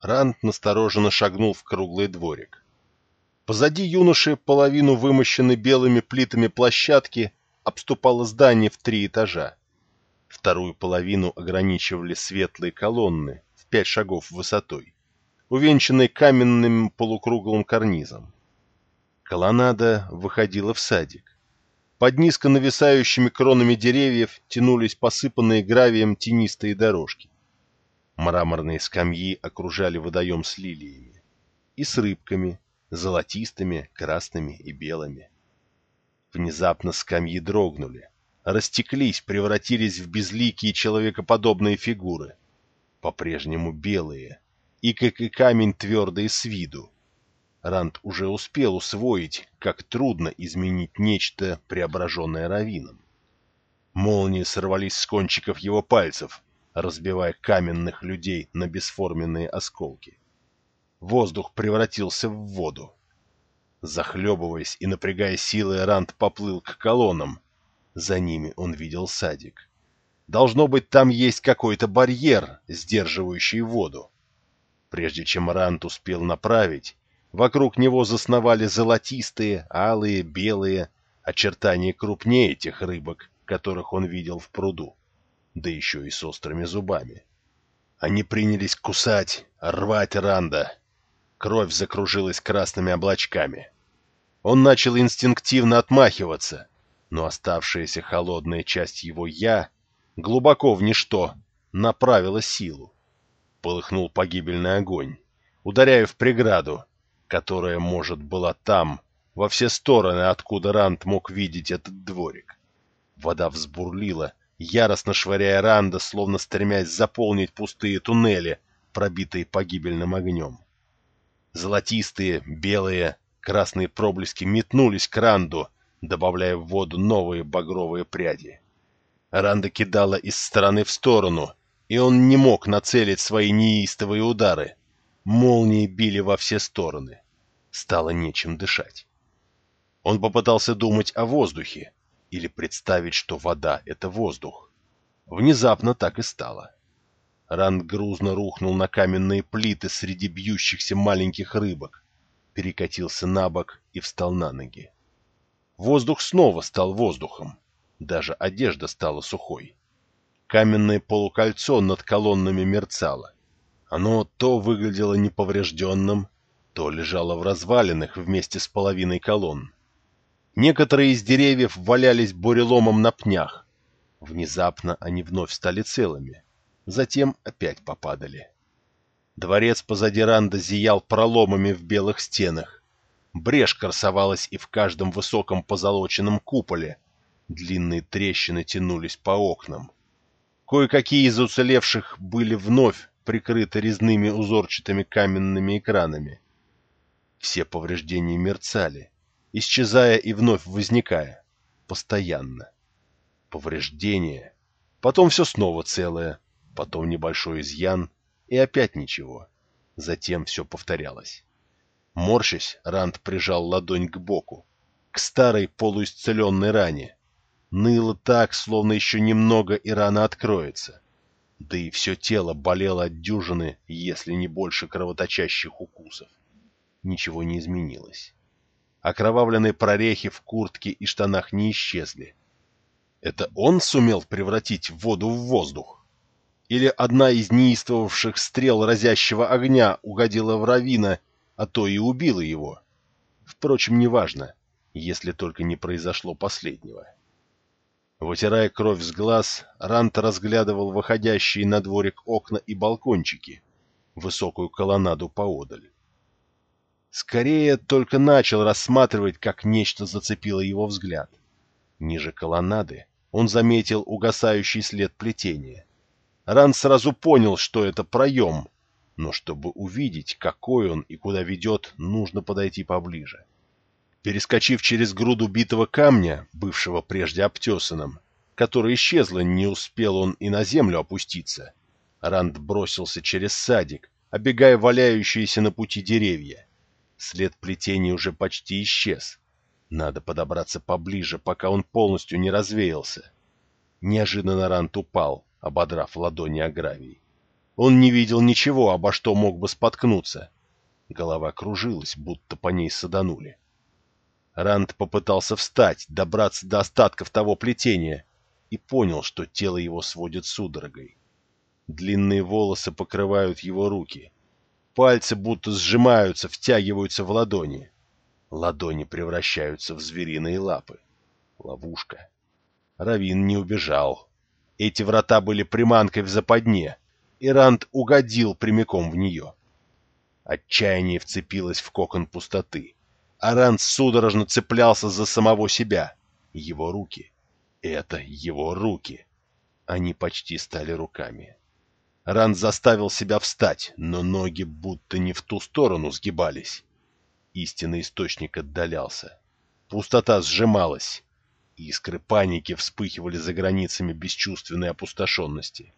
Ранд настороженно шагнул в круглый дворик. Позади юноши половину вымощенной белыми плитами площадки обступало здание в три этажа. Вторую половину ограничивали светлые колонны в пять шагов высотой, увенчанные каменным полукруглым карнизом. Колоннада выходила в садик. Под низко нависающими кронами деревьев тянулись посыпанные гравием тенистые дорожки. Мраморные скамьи окружали водоем с лилиями и с рыбками, золотистыми, красными и белыми. Внезапно скамьи дрогнули, растеклись, превратились в безликие человекоподобные фигуры, по-прежнему белые, и как и камень твердые с виду. Ранд уже успел усвоить, как трудно изменить нечто, преображенное равином. Молнии сорвались с кончиков его пальцев, разбивая каменных людей на бесформенные осколки. Воздух превратился в воду. Захлебываясь и напрягая силы, Ранд поплыл к колоннам. За ними он видел садик. Должно быть, там есть какой-то барьер, сдерживающий воду. Прежде чем Ранд успел направить, вокруг него засновали золотистые, алые, белые, очертания крупнее тех рыбок, которых он видел в пруду, да еще и с острыми зубами. Они принялись кусать, рвать Ранда, Кровь закружилась красными облачками. Он начал инстинктивно отмахиваться, но оставшаяся холодная часть его «я» глубоко в ничто направила силу. Полыхнул погибельный огонь, ударяя в преграду, которая, может, была там, во все стороны, откуда Ранд мог видеть этот дворик. Вода взбурлила, яростно швыряя Ранда, словно стремясь заполнить пустые туннели, пробитые погибельным огнем. Золотистые, белые, красные проблески метнулись к Ранду, добавляя в воду новые багровые пряди. Ранда кидала из стороны в сторону, и он не мог нацелить свои неистовые удары. Молнии били во все стороны. Стало нечем дышать. Он попытался думать о воздухе или представить, что вода — это воздух. Внезапно так и стало. Ранд грузно рухнул на каменные плиты среди бьющихся маленьких рыбок, перекатился на бок и встал на ноги. Воздух снова стал воздухом, даже одежда стала сухой. Каменное полукольцо над колоннами мерцало. Оно то выглядело неповрежденным, то лежало в развалинах вместе с половиной колонн. Некоторые из деревьев валялись буреломом на пнях. Внезапно они вновь стали целыми затем опять попадали. Дворец позади Ранда зиял проломами в белых стенах. Брешь красовалась и в каждом высоком позолоченном куполе. Длинные трещины тянулись по окнам. Кое-какие из уцелевших были вновь прикрыты резными узорчатыми каменными экранами. Все повреждения мерцали, исчезая и вновь возникая, постоянно. Повреждения, потом все снова целое, потом небольшой изъян и опять ничего. Затем все повторялось. Морщась, Ранд прижал ладонь к боку, к старой полуисцеленной ране. Ныло так, словно еще немного и рана откроется. Да и все тело болело от дюжины, если не больше кровоточащих укусов. Ничего не изменилось. Окровавленные прорехи в куртке и штанах не исчезли. Это он сумел превратить воду в воздух? или одна из неистовавших стрел разящего огня угодила в Равина, а то и убила его. Впрочем, неважно, если только не произошло последнего. Вытирая кровь с глаз, Рант разглядывал выходящие на дворик окна и балкончики, высокую колоннаду поодаль. Скорее, только начал рассматривать, как нечто зацепило его взгляд. Ниже колоннады он заметил угасающий след плетения. Ран сразу понял, что это проем, но чтобы увидеть, какой он и куда ведет, нужно подойти поближе. Перескочив через груду битого камня, бывшего прежде обтесанным, которая исчезла, не успел он и на землю опуститься, Ранд бросился через садик, обегая валяющиеся на пути деревья. След плетения уже почти исчез. Надо подобраться поближе, пока он полностью не развеялся. Неожиданно Рант упал, ободрав ладони о гравий. Он не видел ничего, обо что мог бы споткнуться. Голова кружилась, будто по ней саданули. Ранд попытался встать, добраться до остатков того плетения, и понял, что тело его сводит судорогой. Длинные волосы покрывают его руки. Пальцы будто сжимаются, втягиваются в ладони. Ладони превращаются в звериные лапы. Ловушка. Равин не убежал. Эти врата были приманкой в западне, и Ранд угодил прямиком в нее. Отчаяние вцепилось в кокон пустоты. Аран судорожно цеплялся за самого себя. Его руки. Это его руки. Они почти стали руками. Ран заставил себя встать, но ноги будто не в ту сторону сгибались. Истинный источник отдалялся. Пустота сжималась. Искры паники вспыхивали за границами бесчувственной опустошенности.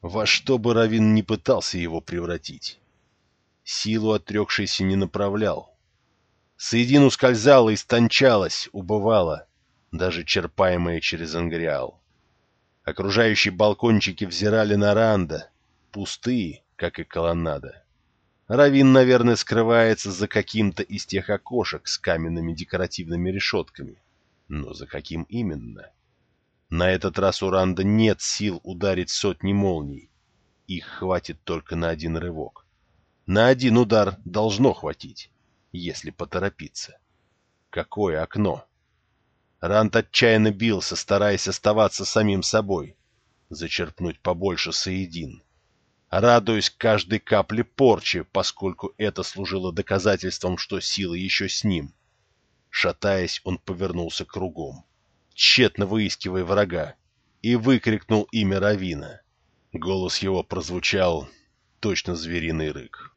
Во что бы Равин не пытался его превратить. Силу отрекшийся не направлял. Соедин ускользала, истончалась, убывала, даже черпаемая через ангриал. Окружающие балкончики взирали на Ранда, пустые, как и колоннада. Равин, наверное, скрывается за каким-то из тех окошек с каменными декоративными решетками. Но за каким именно? На этот раз у Ранда нет сил ударить сотни молний. Их хватит только на один рывок. На один удар должно хватить, если поторопиться. Какое окно? Ранд отчаянно бился, стараясь оставаться самим собой. Зачерпнуть побольше соедин. Радуясь каждой капле порчи, поскольку это служило доказательством, что сила еще с ним. Шатаясь, он повернулся кругом, тщетно выискивая врага, и выкрикнул имя Равина. Голос его прозвучал точно звериный рык.